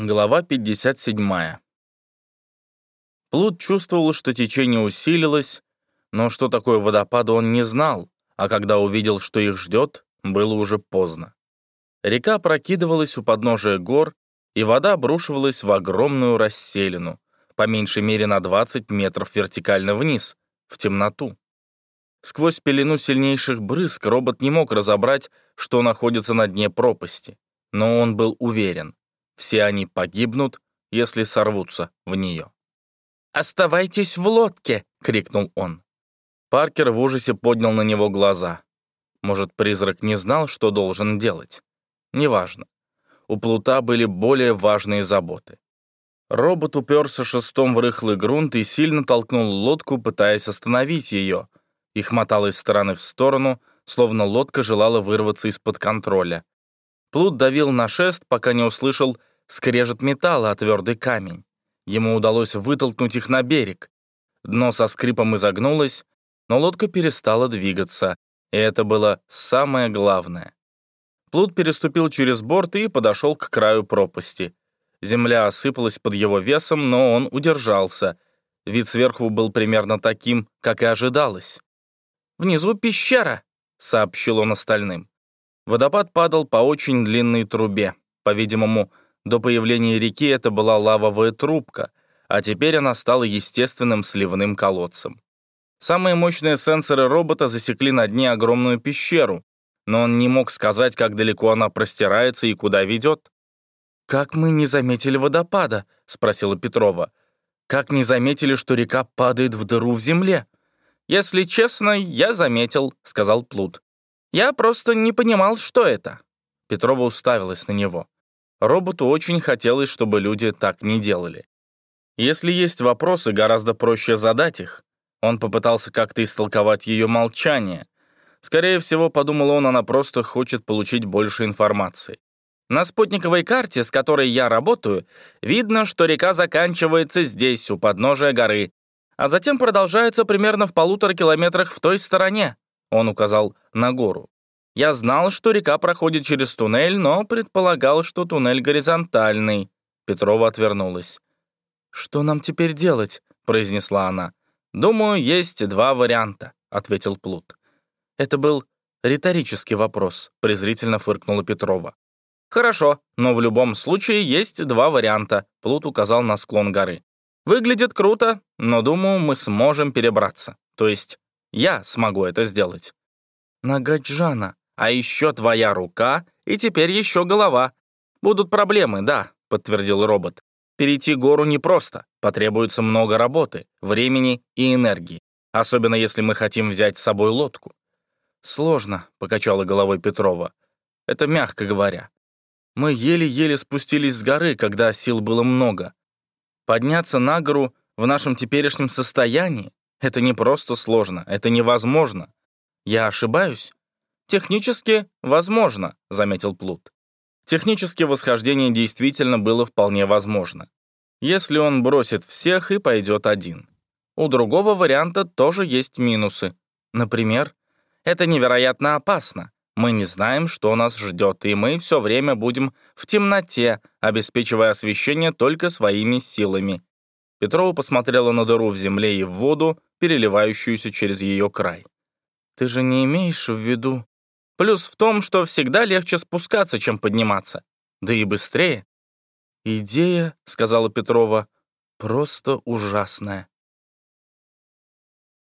Глава 57. Плут чувствовал, что течение усилилось, но что такое водопад он не знал, а когда увидел, что их ждет, было уже поздно. Река прокидывалась у подножия гор, и вода обрушивалась в огромную расселину, по меньшей мере на 20 метров вертикально вниз, в темноту. Сквозь пелену сильнейших брызг робот не мог разобрать, что находится на дне пропасти, но он был уверен. Все они погибнут, если сорвутся в нее. «Оставайтесь в лодке!» — крикнул он. Паркер в ужасе поднял на него глаза. Может, призрак не знал, что должен делать? Неважно. У Плута были более важные заботы. Робот уперся шестом в рыхлый грунт и сильно толкнул лодку, пытаясь остановить ее. Их мотало из стороны в сторону, словно лодка желала вырваться из-под контроля. Плут давил на шест, пока не услышал скрежет металла о твердый камень. Ему удалось вытолкнуть их на берег. Дно со скрипом изогнулось, но лодка перестала двигаться, и это было самое главное. Плут переступил через борт и подошел к краю пропасти. Земля осыпалась под его весом, но он удержался. Вид сверху был примерно таким, как и ожидалось. «Внизу пещера», — сообщил он остальным. Водопад падал по очень длинной трубе. По-видимому, до появления реки это была лавовая трубка, а теперь она стала естественным сливным колодцем. Самые мощные сенсоры робота засекли на дне огромную пещеру, но он не мог сказать, как далеко она простирается и куда ведет. «Как мы не заметили водопада?» — спросила Петрова. «Как не заметили, что река падает в дыру в земле?» «Если честно, я заметил», — сказал Плут. «Я просто не понимал, что это». Петрова уставилась на него. Роботу очень хотелось, чтобы люди так не делали. Если есть вопросы, гораздо проще задать их. Он попытался как-то истолковать ее молчание. Скорее всего, подумал он, она просто хочет получить больше информации. На спутниковой карте, с которой я работаю, видно, что река заканчивается здесь, у подножия горы, а затем продолжается примерно в полутора километрах в той стороне. Он указал на гору. Я знал, что река проходит через туннель, но предполагал, что туннель горизонтальный. Петрова отвернулась. «Что нам теперь делать?» — произнесла она. «Думаю, есть два варианта», — ответил Плут. «Это был риторический вопрос», — презрительно фыркнула Петрова. «Хорошо, но в любом случае есть два варианта», — Плут указал на склон горы. «Выглядит круто, но, думаю, мы сможем перебраться. То есть я смогу это сделать». «Нога Джана», а еще твоя рука и теперь еще голова. Будут проблемы, да, подтвердил робот. Перейти гору непросто, потребуется много работы, времени и энергии, особенно если мы хотим взять с собой лодку. Сложно, покачала головой Петрова. Это мягко говоря. Мы еле-еле спустились с горы, когда сил было много. Подняться на гору в нашем теперешнем состоянии — это не просто сложно, это невозможно. Я ошибаюсь? «Технически возможно», — заметил Плут. Технически восхождение действительно было вполне возможно. Если он бросит всех и пойдет один. У другого варианта тоже есть минусы. Например, это невероятно опасно. Мы не знаем, что нас ждет, и мы все время будем в темноте, обеспечивая освещение только своими силами. Петрова посмотрела на дыру в земле и в воду, переливающуюся через ее край. «Ты же не имеешь в виду Плюс в том, что всегда легче спускаться, чем подниматься. Да и быстрее. «Идея», — сказала Петрова, — «просто ужасная».